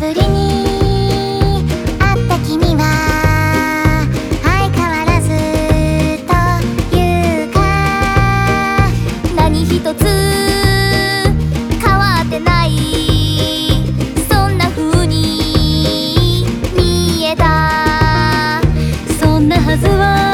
ぶりに会った君は相変わらずというか何一つ変わってないそんな風に見えたそんなはずは